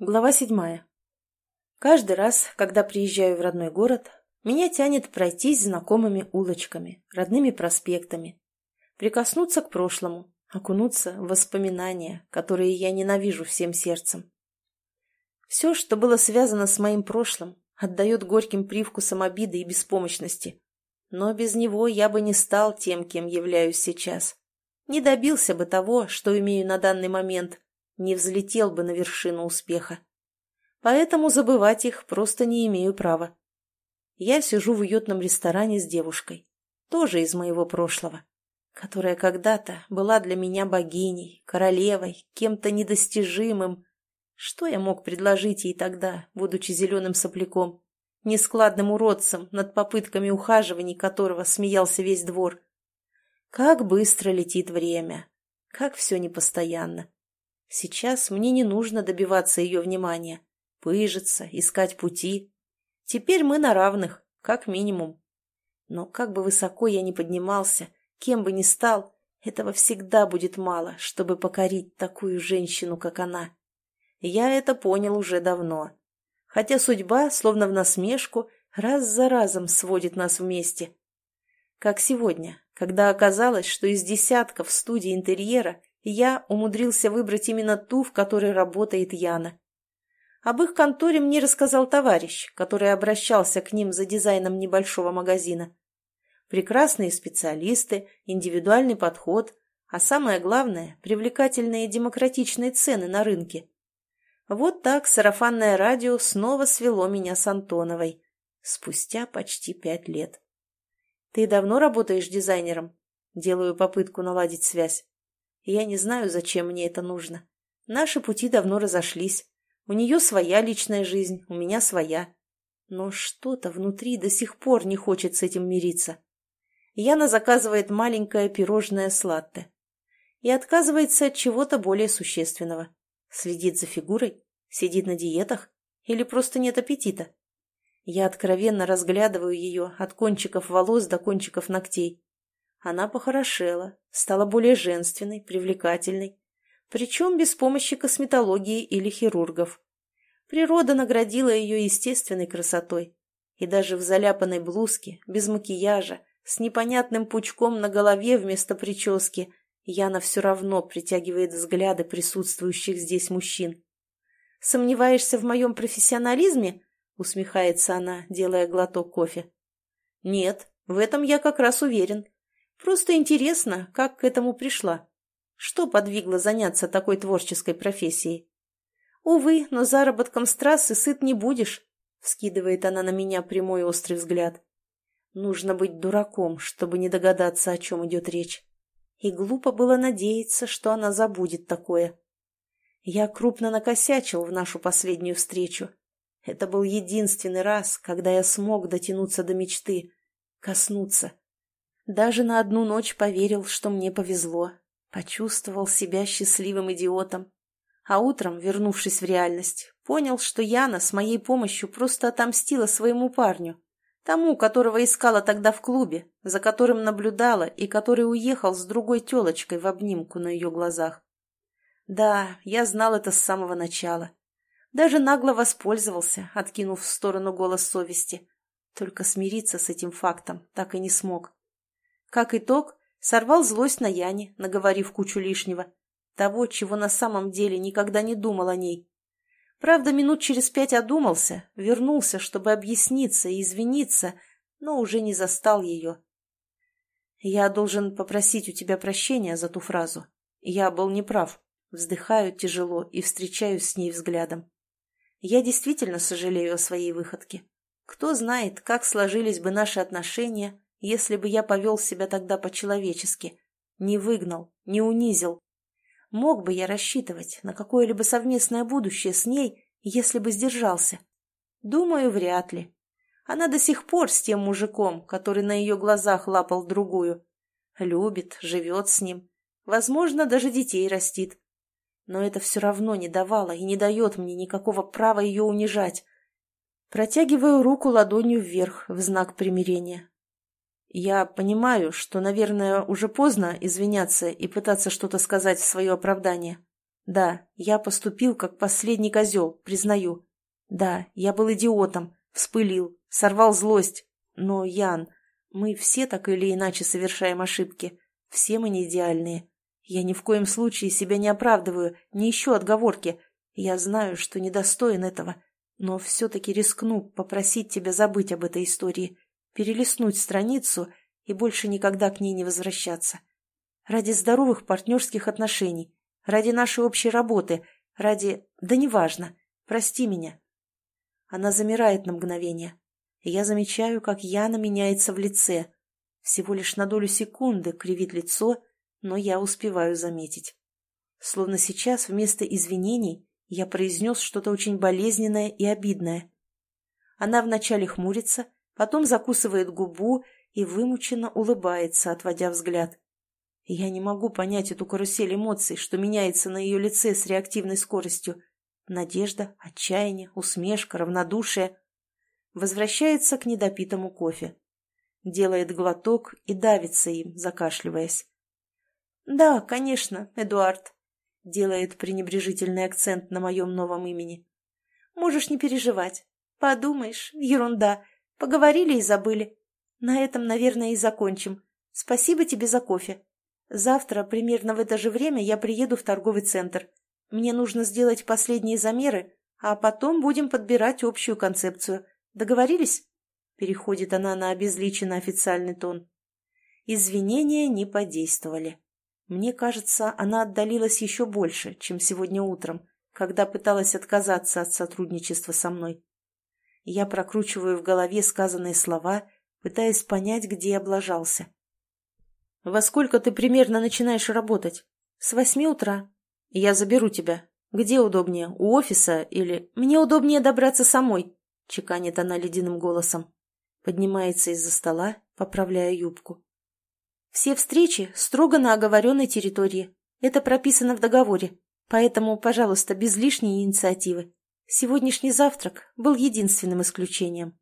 Глава седьмая. Каждый раз, когда приезжаю в родной город, меня тянет пройтись знакомыми улочками, родными проспектами, прикоснуться к прошлому, окунуться в воспоминания, которые я ненавижу всем сердцем. Все, что было связано с моим прошлым, отдает горьким привкусом обиды и беспомощности. Но без него я бы не стал тем, кем являюсь сейчас. Не добился бы того, что имею на данный момент, не взлетел бы на вершину успеха. Поэтому забывать их просто не имею права. Я сижу в уютном ресторане с девушкой, тоже из моего прошлого, которая когда-то была для меня богиней, королевой, кем-то недостижимым. Что я мог предложить ей тогда, будучи зеленым сопляком, нескладным уродцем, над попытками ухаживаний которого смеялся весь двор? Как быстро летит время, как все непостоянно. Сейчас мне не нужно добиваться ее внимания, пыжиться, искать пути. Теперь мы на равных, как минимум. Но как бы высоко я ни поднимался, кем бы ни стал, этого всегда будет мало, чтобы покорить такую женщину, как она. Я это понял уже давно. Хотя судьба, словно в насмешку, раз за разом сводит нас вместе. Как сегодня, когда оказалось, что из десятков студий интерьера я умудрился выбрать именно ту, в которой работает Яна. Об их конторе мне рассказал товарищ, который обращался к ним за дизайном небольшого магазина. Прекрасные специалисты, индивидуальный подход, а самое главное – привлекательные демократичные цены на рынке. Вот так сарафанное радио снова свело меня с Антоновой. Спустя почти пять лет. «Ты давно работаешь дизайнером?» Делаю попытку наладить связь. Я не знаю, зачем мне это нужно. Наши пути давно разошлись. У нее своя личная жизнь, у меня своя. Но что-то внутри до сих пор не хочет с этим мириться. Яна заказывает маленькое пирожное сладкое и отказывается от чего-то более существенного. Следит за фигурой, сидит на диетах или просто нет аппетита. Я откровенно разглядываю ее от кончиков волос до кончиков ногтей. Она похорошела, стала более женственной, привлекательной, причем без помощи косметологии или хирургов. Природа наградила ее естественной красотой, и даже в заляпанной блузке, без макияжа, с непонятным пучком на голове вместо прически, Яна все равно притягивает взгляды присутствующих здесь мужчин. «Сомневаешься в моем профессионализме?» — усмехается она, делая глоток кофе. «Нет, в этом я как раз уверен», Просто интересно, как к этому пришла. Что подвигло заняться такой творческой профессией? Увы, но заработком с трассы сыт не будешь, вскидывает она на меня прямой острый взгляд. Нужно быть дураком, чтобы не догадаться, о чем идет речь. И глупо было надеяться, что она забудет такое. Я крупно накосячил в нашу последнюю встречу. Это был единственный раз, когда я смог дотянуться до мечты, коснуться, даже на одну ночь поверил, что мне повезло. Почувствовал себя счастливым идиотом. А утром, вернувшись в реальность, понял, что Яна с моей помощью просто отомстила своему парню. Тому, которого искала тогда в клубе, за которым наблюдала и который уехал с другой телочкой в обнимку на ее глазах. Да, я знал это с самого начала. Даже нагло воспользовался, откинув в сторону голос совести. Только смириться с этим фактом так и не смог. Как итог, сорвал злость на Яне, наговорив кучу лишнего. Того, чего на самом деле никогда не думал о ней. Правда, минут через пять одумался, вернулся, чтобы объясниться и извиниться, но уже не застал ее. «Я должен попросить у тебя прощения за ту фразу. Я был неправ. Вздыхаю тяжело и встречаюсь с ней взглядом. Я действительно сожалею о своей выходке. Кто знает, как сложились бы наши отношения, если бы я повел себя тогда по-человечески, не выгнал, не унизил. Мог бы я рассчитывать на какое-либо совместное будущее с ней, если бы сдержался? Думаю, вряд ли. Она до сих пор с тем мужиком, который на ее глазах лапал другую. Любит, живет с ним. Возможно, даже детей растит. Но это все равно не давало и не дает мне никакого права ее унижать. Протягиваю руку ладонью вверх в знак примирения. Я понимаю, что, наверное, уже поздно извиняться и пытаться что-то сказать в свое оправдание. Да, я поступил как последний козел, признаю. Да, я был идиотом, вспылил, сорвал злость. Но, Ян, мы все так или иначе совершаем ошибки. Все мы не идеальные. Я ни в коем случае себя не оправдываю, не ищу отговорки. Я знаю, что недостоин этого, но все-таки рискну попросить тебя забыть об этой истории, перелистнуть страницу и больше никогда к ней не возвращаться. Ради здоровых партнерских отношений, ради нашей общей работы, ради... Да неважно. Прости меня. Она замирает на мгновение. И я замечаю, как Яна меняется в лице. Всего лишь на долю секунды кривит лицо, но я успеваю заметить. Словно сейчас вместо извинений я произнес что-то очень болезненное и обидное. Она вначале хмурится, потом закусывает губу и вымученно улыбается, отводя взгляд. Я не могу понять эту карусель эмоций, что меняется на ее лице с реактивной скоростью. Надежда, отчаяние, усмешка, равнодушие. Возвращается к недопитому кофе. Делает глоток и давится им, закашливаясь. «Да, конечно, Эдуард», — делает пренебрежительный акцент на моем новом имени. «Можешь не переживать. Подумаешь, ерунда. Поговорили и забыли. На этом, наверное, и закончим. Спасибо тебе за кофе. Завтра, примерно в это же время, я приеду в торговый центр. Мне нужно сделать последние замеры, а потом будем подбирать общую концепцию. Договорились?» Переходит она на обезличенно официальный тон. Извинения не подействовали. Мне кажется, она отдалилась еще больше, чем сегодня утром, когда пыталась отказаться от сотрудничества со мной. Я прокручиваю в голове сказанные слова, пытаясь понять, где облажался. «Во сколько ты примерно начинаешь работать?» «С восьми утра». «Я заберу тебя. Где удобнее, у офиса или...» «Мне удобнее добраться самой», — чеканит она ледяным голосом. Поднимается из-за стола, поправляя юбку. Все встречи строго на оговоренной территории. Это прописано в договоре. Поэтому, пожалуйста, без лишней инициативы. Сегодняшний завтрак был единственным исключением.